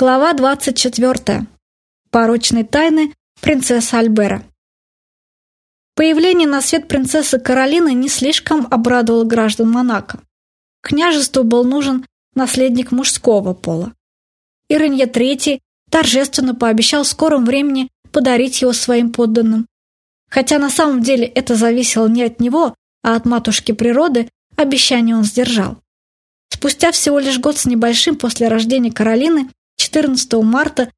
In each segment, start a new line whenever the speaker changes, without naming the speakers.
Глава 24. Порочные тайны принцессы Альбера. Появление на свет принцессы Каролины не слишком обрадовало граждан Монако. Княжеству был нужен наследник мужского пола. Иренье III торжественно пообещал в скором времени подарить его своим подданным. Хотя на самом деле это зависело не от него, а от матушки природы, обещание он сдержал. Спустя всего лишь год с небольшим после рождения Каролины 14 марта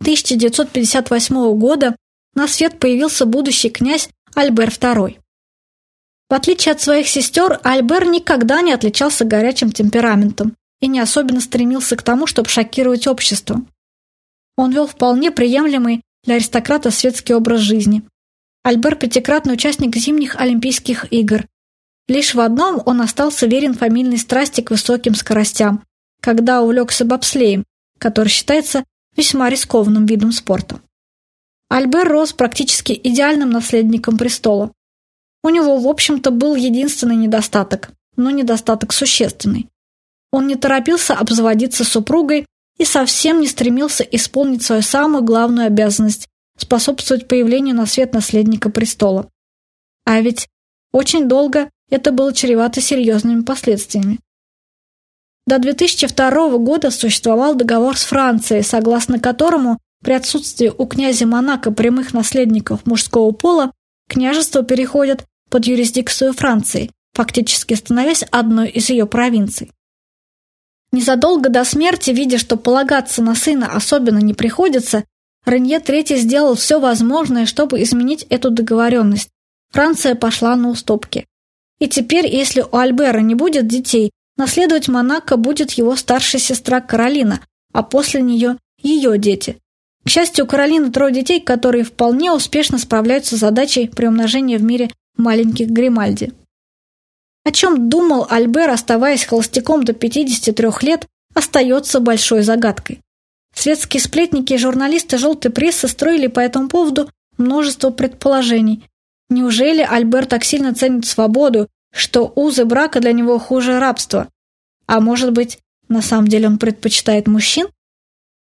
1958 года на свет появился будущий князь Альбер II. В отличие от своих сестер, Альбер никогда не отличался горячим темпераментом и не особенно стремился к тому, чтобы шокировать общество. Он вел вполне приемлемый для аристократа светский образ жизни. Альбер – пятикратный участник зимних Олимпийских игр. Лишь в одном он остался верен фамильной страсти к высоким скоростям, когда увлекся бобслеем, который считается весьма рискованным видом спорта. Альбер рос практически идеальным наследником престола. У него, в общем-то, был единственный недостаток, но недостаток существенный. Он не торопился обзаводиться супругой и совсем не стремился исполнить свою самую главную обязанность – способствовать появлению на свет наследника престола. А ведь очень долго это было чревато серьезными последствиями. До 2002 года существовал договор с Францией, согласно которому при отсутствии у князя Монако прямых наследников мужского пола княжество переходит под юрисдикцию Франции, фактически становясь одной из ее провинций. Незадолго до смерти, видя, что полагаться на сына особенно не приходится, Ренье III сделал все возможное, чтобы изменить эту договоренность. Франция пошла на уступки. И теперь, если у Альбера не будет детей, Наследовать Монако будет его старшая сестра Каролина, а после нее ее дети. К счастью, у Каролины трое детей, которые вполне успешно справляются с задачей приумножения в мире маленьких Гримальди. О чем думал Альбер, оставаясь холостяком до 53 лет, остается большой загадкой. Светские сплетники и журналисты желтой прессы строили по этому поводу множество предположений. Неужели Альбер так сильно ценит свободу что узы брака для него хуже рабства. А может быть, на самом деле он предпочитает мужчин?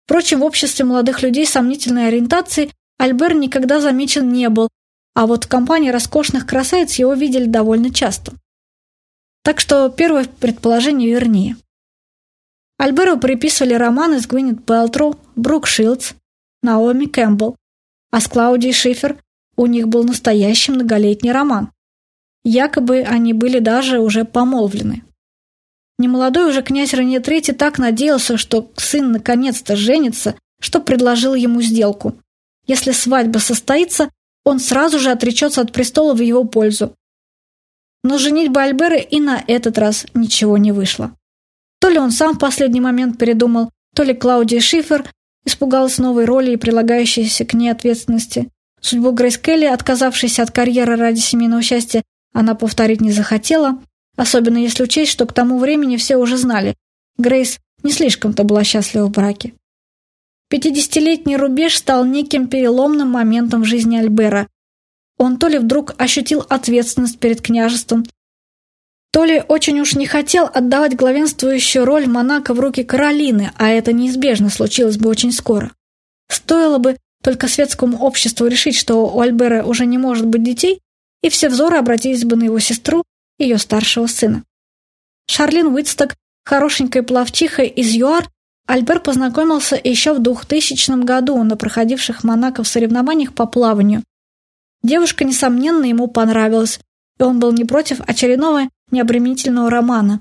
Впрочем, в обществе молодых людей сомнительной ориентации Альбер никогда замечен не был, а вот в компании роскошных красавиц его видели довольно часто. Так что первое предположение вернее. Альберу приписывали романы с Гвинет Пелтроу, Брук Шилдс, Наоми Кэмпбелл, а с Клаудией Шифер у них был настоящий многолетний роман. Якобы они были даже уже помолвлены. Немолодой уже князь Рене III так надеялся, что сын наконец-то женится, что предложил ему сделку. Если свадьба состоится, он сразу же отречется от престола в его пользу. Но женитьба Альбера и на этот раз ничего не вышло. То ли он сам в последний момент передумал, то ли Клаудия Шифер испугалась новой роли и прилагающейся к ней ответственности. Судьбу Грейс Келли, отказавшейся от карьеры ради семейного счастья, она повторить не захотела, особенно если учесть, что к тому времени все уже знали. Грейс не слишком-то была счастлива в браке. Пятидесятилетний рубеж стал неким переломным моментом в жизни Альбера. Он то ли вдруг ощутил ответственность перед княжеством, то ли очень уж не хотел отдавать главенствующую роль Монако в руки Каролины, а это неизбежно случилось бы очень скоро. Стоило бы только светскому обществу решить, что у Альбера уже не может быть детей, и все взоры обратились бы на его сестру, ее старшего сына. Шарлин Уитсток, хорошенькая плавчиха из ЮАР, Альбер познакомился еще в 2000 году на проходивших в Монако в соревнованиях по плаванию. Девушка, несомненно, ему понравилась, и он был не против очередного необременительного романа.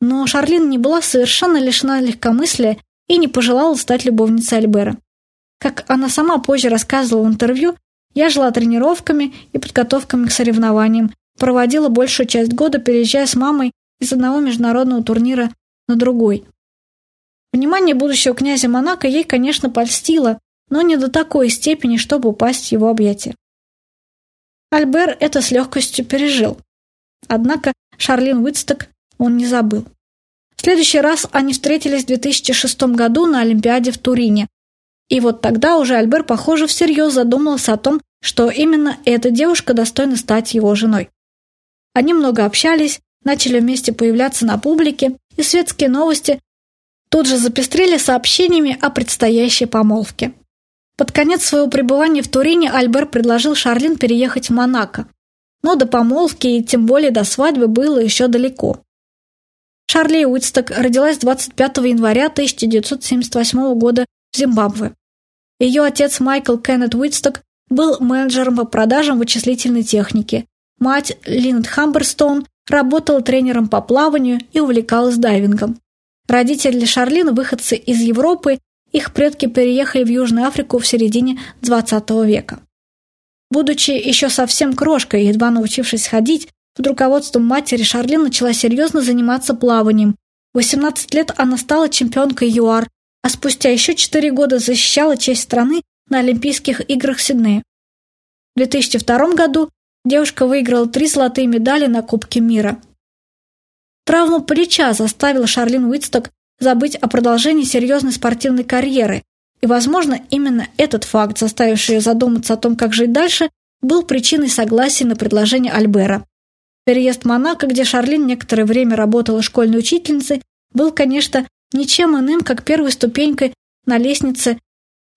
Но Шарлин не была совершенно лишена легкомыслия и не пожелала стать любовницей Альбера. Как она сама позже рассказывала в интервью, я жила тренировками и подготовками к соревнованиям, проводила большую часть года, переезжая с мамой из одного международного турнира на другой. Внимание будущего князя Монако ей, конечно, польстило, но не до такой степени, чтобы упасть в его объятия. Альбер это с легкостью пережил. Однако Шарлин Уитсток он не забыл. В следующий раз они встретились в 2006 году на Олимпиаде в Турине, и вот тогда уже Альбер, похоже, всерьез задумался о том, что именно эта девушка достойна стать его женой. Они много общались, начали вместе появляться на публике, и светские новости тут же запестрели сообщениями о предстоящей помолвке. Под конец своего пребывания в Турине Альбер предложил Шарлин переехать в Монако, но до помолвки и тем более до свадьбы было еще далеко. Шарли Уитсток родилась 25 января 1978 года в Зимбабве. Ее отец Майкл Кеннет Уитсток был менеджером по продажам вычислительной техники. Мать Линд Хамберстоун работала тренером по плаванию и увлекалась дайвингом. Родители Шарлин – выходцы из Европы, их предки переехали в Южную Африку в середине XX века. Будучи еще совсем крошкой, едва научившись ходить, под руководством матери Шарлин начала серьезно заниматься плаванием. В 18 лет она стала чемпионкой ЮАР, а спустя еще 4 года защищала честь страны на Олимпийских играх Сиднея. В 2002 году девушка выиграла три золотые медали на Кубке мира. Травма плеча заставила Шарлин Уитсток забыть о продолжении серьезной спортивной карьеры, и, возможно, именно этот факт, заставивший ее задуматься о том, как жить дальше, был причиной согласия на предложение Альбера. Переезд в Монако, где Шарлин некоторое время работала школьной учительницей, был, конечно, ничем иным, как первой ступенькой на лестнице,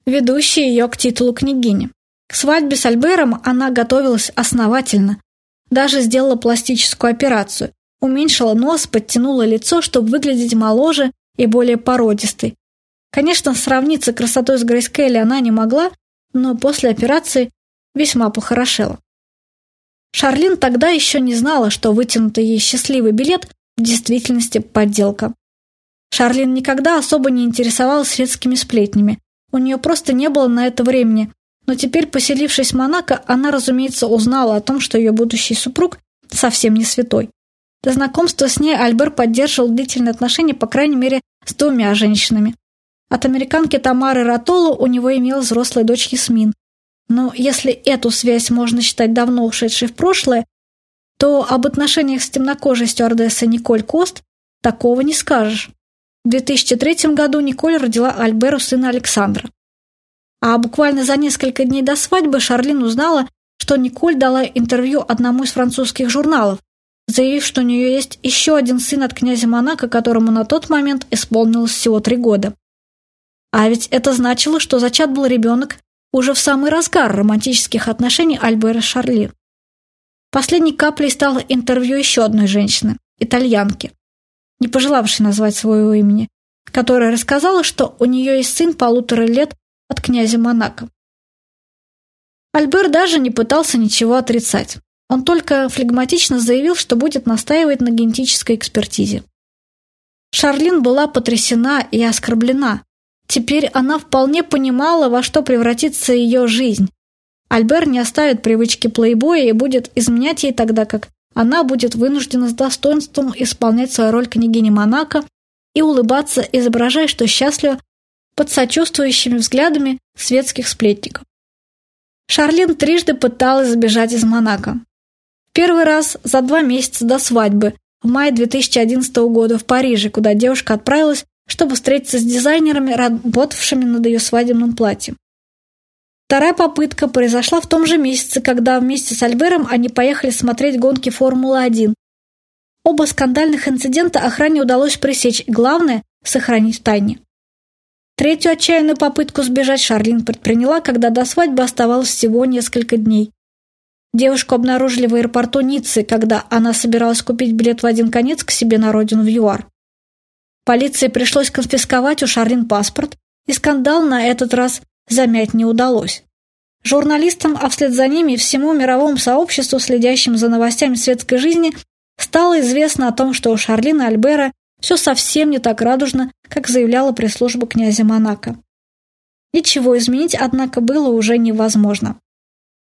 ведущей ее к титулу княгини. К свадьбе с Альбером она готовилась основательно. Даже сделала пластическую операцию. Уменьшила нос, подтянула лицо, чтобы выглядеть моложе и более породистой. Конечно, сравниться красотой с Грейс Келли она не могла, но после операции весьма похорошела. Шарлин тогда еще не знала, что вытянутый ей счастливый билет в действительности подделка. Шарлин никогда особо не интересовалась светскими сплетнями. У нее просто не было на это времени. Но теперь, поселившись в Монако, она, разумеется, узнала о том, что ее будущий супруг совсем не святой. До знакомства с ней Альбер поддерживал длительные отношения, по крайней мере, с двумя женщинами. От американки Тамары Ратолу у него имела взрослая дочь Ясмин, но если эту связь можно считать давно ушедшей в прошлое, то об отношениях с темнокожей стюардессой Николь Кост такого не скажешь. В 2003 году Николь родила Альберу сына Александра. А буквально за несколько дней до свадьбы Шарлин узнала, что Николь дала интервью одному из французских журналов, заявив, что у нее есть еще один сын от князя Монако, которому на тот момент исполнилось всего три года. А ведь это значило, что зачат был ребенок уже в самый разгар романтических отношений Альбера Шарли. Последней каплей стало интервью еще одной женщины, итальянки, не пожелавшей назвать своего имени, которая рассказала, что у нее есть сын полутора лет от князя Монако. Альбер даже не пытался ничего отрицать. Он только флегматично заявил, что будет настаивать на генетической экспертизе. Шарлин была потрясена и оскорблена, Теперь она вполне понимала, во что превратится ее жизнь. Альбер не оставит привычки плейбоя и будет изменять ей тогда, как она будет вынуждена с достоинством исполнять свою роль княгини Монако и улыбаться, изображая, что счастлива под сочувствующими взглядами светских сплетников. Шарлин трижды пыталась сбежать из Монако. Первый раз за два месяца до свадьбы, в мае 2011 года в Париже, куда девушка отправилась чтобы встретиться с дизайнерами, работавшими над ее свадебным платьем. Вторая попытка произошла в том же месяце, когда вместе с Альбером они поехали смотреть гонки Формулы-1. Оба скандальных инцидента охране удалось пресечь, главное – сохранить в тайне. Третью отчаянную попытку сбежать Шарлин предприняла, когда до свадьбы оставалось всего несколько дней. Девушку обнаружили в аэропорту Ниццы, когда она собиралась купить билет в один конец к себе на родину в ЮАР. Полиции пришлось конфисковать у Шарлин паспорт, и скандал на этот раз замять не удалось. Журналистам, а вслед за ними всему мировому сообществу, следящим за новостями светской жизни, стало известно о том, что у Шарлина Альбера все совсем не так радужно, как заявляла пресс-служба князя Монако. Ничего изменить, однако, было уже невозможно.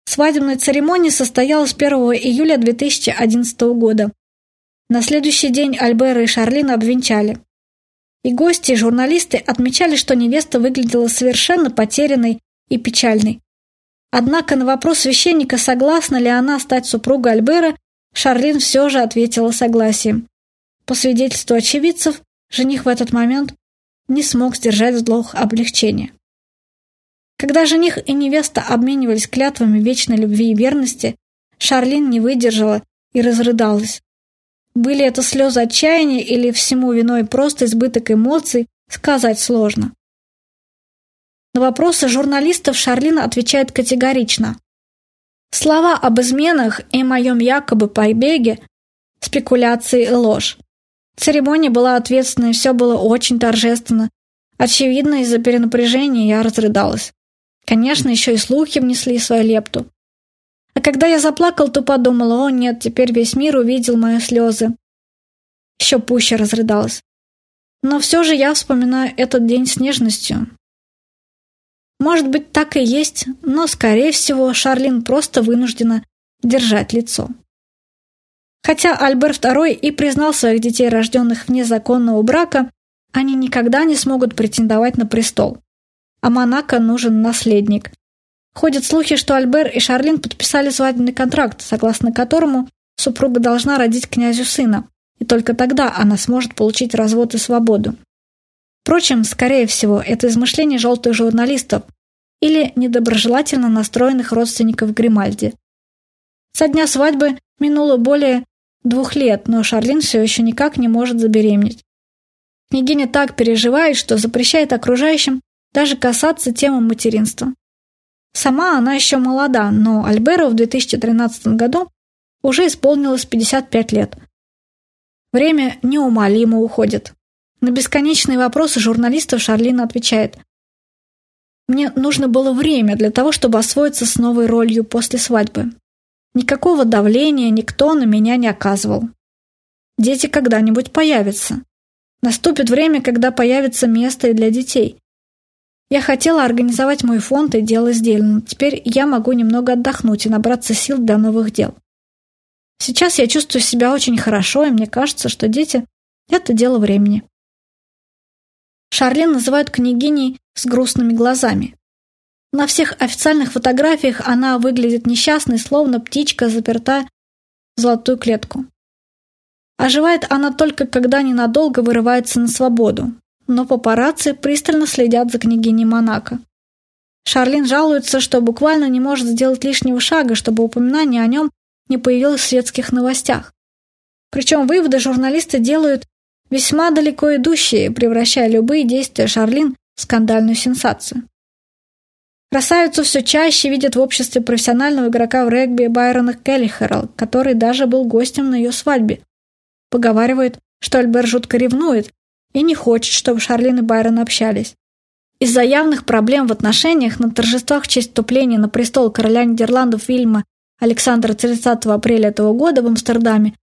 Свадебная церемония состоялась 1 июля 2011 года. На следующий день Альбера и Шарлин обвенчали. И гости, и журналисты отмечали, что невеста выглядела совершенно потерянной и печальной. Однако на вопрос священника, согласна ли она стать супругой Альбера, Шарлин все же ответила согласием. По свидетельству очевидцев, жених в этот момент не смог сдержать вздох облегчения. Когда жених и невеста обменивались клятвами вечной любви и верности, Шарлин не выдержала и разрыдалась. Были это слезы отчаяния или всему виной просто избыток эмоций, сказать сложно. На вопросы журналистов Шарлин отвечает категорично. Слова об изменах и моем якобы побеге – спекуляции и ложь. Церемония была ответственной, все было очень торжественно. Очевидно, из-за перенапряжения я разрыдалась. Конечно, еще и слухи внесли свою лепту. А когда я заплакал, то подумала, о нет, теперь весь мир увидел мои слезы. Еще пуще разрыдалась. Но все же я вспоминаю этот день с нежностью. Может быть, так и есть, но, скорее всего, Шарлин просто вынуждена держать лицо. Хотя Альбер II и признал своих детей, рожденных вне законного брака, они никогда не смогут претендовать на престол. А Монако нужен наследник. Ходят слухи, что Альбер и Шарлин подписали свадебный контракт, согласно которому супруга должна родить князю сына, и только тогда она сможет получить развод и свободу. Впрочем, скорее всего, это измышление желтых журналистов или недоброжелательно настроенных родственников Гримальди. Со дня свадьбы минуло более двух лет, но Шарлин все еще никак не может забеременеть. Княгиня так переживает, что запрещает окружающим даже касаться темы материнства. Сама она еще молода, но Альберу в 2013 году уже исполнилось 55 лет. Время неумолимо уходит. На бесконечные вопросы журналистов Шарлин отвечает. «Мне нужно было время для того, чтобы освоиться с новой ролью после свадьбы. Никакого давления никто на меня не оказывал. Дети когда-нибудь появятся. Наступит время, когда появится место и для детей. Я хотела организовать мой фонд и дело сделано. Теперь я могу немного отдохнуть и набраться сил для новых дел. Сейчас я чувствую себя очень хорошо, и мне кажется, что дети – это дело времени. Шарлин называют княгиней с грустными глазами. На всех официальных фотографиях она выглядит несчастной, словно птичка заперта в золотую клетку. Оживает она только, когда ненадолго вырывается на свободу, но папарацци пристально следят за княгиней Монако. Шарлин жалуется, что буквально не может сделать лишнего шага, чтобы упоминание о нем не появилось в светских новостях. Причем выводы журналисты делают весьма далеко идущие, превращая любые действия Шарлин в скандальную сенсацию. Красавицу все чаще видят в обществе профессионального игрока в регби Байрона Келлихера, который даже был гостем на ее свадьбе. Поговаривают, что Альбер жутко ревнует и не хочет, чтобы Шарлин и Байрон общались. Из-за явных проблем в отношениях на торжествах в честь вступления на престол короля Нидерландов фильма Александра 30 апреля этого года в Амстердаме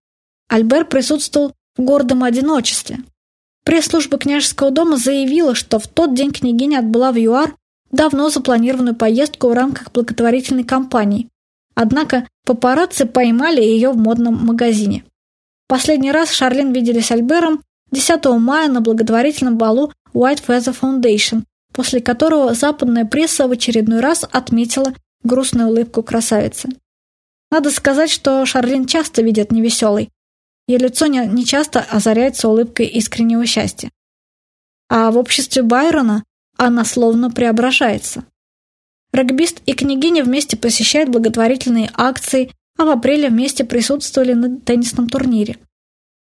Альбер присутствовал в гордом одиночестве. Пресс-служба княжеского дома заявила, что в тот день княгиня отбыла в ЮАР давно запланированную поездку в рамках благотворительной кампании. Однако папарацци поймали ее в модном магазине. Последний раз Шарлин видели с Альбером 10 мая на благотворительном балу White Feather Foundation, после которого западная пресса в очередной раз отметила грустную улыбку красавицы. Надо сказать, что Шарлин часто видят невеселой. Ее лицо не, не часто озаряется улыбкой искреннего счастья. А в обществе Байрона она словно преображается. Регбист и княгиня вместе посещают благотворительные акции, а в апреле вместе присутствовали на теннисном турнире.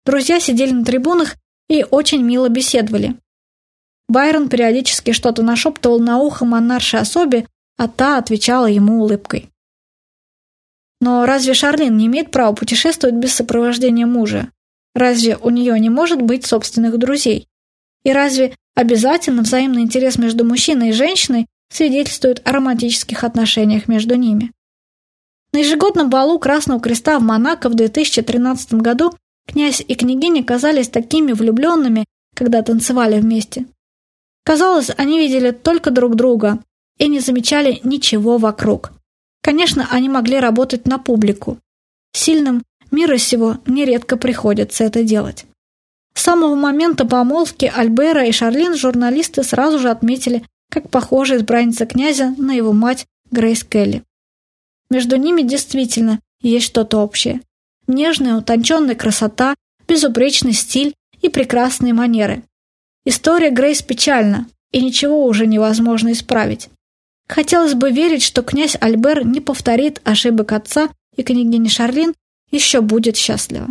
Друзья сидели на трибунах и очень мило беседовали. Байрон периодически что-то нашептывал на ухо монаршей особе, а та отвечала ему улыбкой. Но разве Шарлин не имеет права путешествовать без сопровождения мужа? Разве у нее не может быть собственных друзей? И разве обязательно взаимный интерес между мужчиной и женщиной свидетельствует о романтических отношениях между ними? На ежегодном балу Красного Креста в Монако в 2013 году князь и княгиня казались такими влюбленными, когда танцевали вместе. Казалось, они видели только друг друга и не замечали ничего вокруг. Конечно, они могли работать на публику. Сильным мира сего нередко приходится это делать. С самого момента помолвки Альбера и Шарлин журналисты сразу же отметили, как похожа избранница князя на его мать Грейс Келли. Между ними действительно есть что-то общее. Нежная, утонченная красота, безупречный стиль и прекрасные манеры. История Грейс печальна, и ничего уже невозможно исправить. Хотелось бы верить, что князь Альбер не повторит ошибок отца, и княгиня Шарлин еще будет счастлива.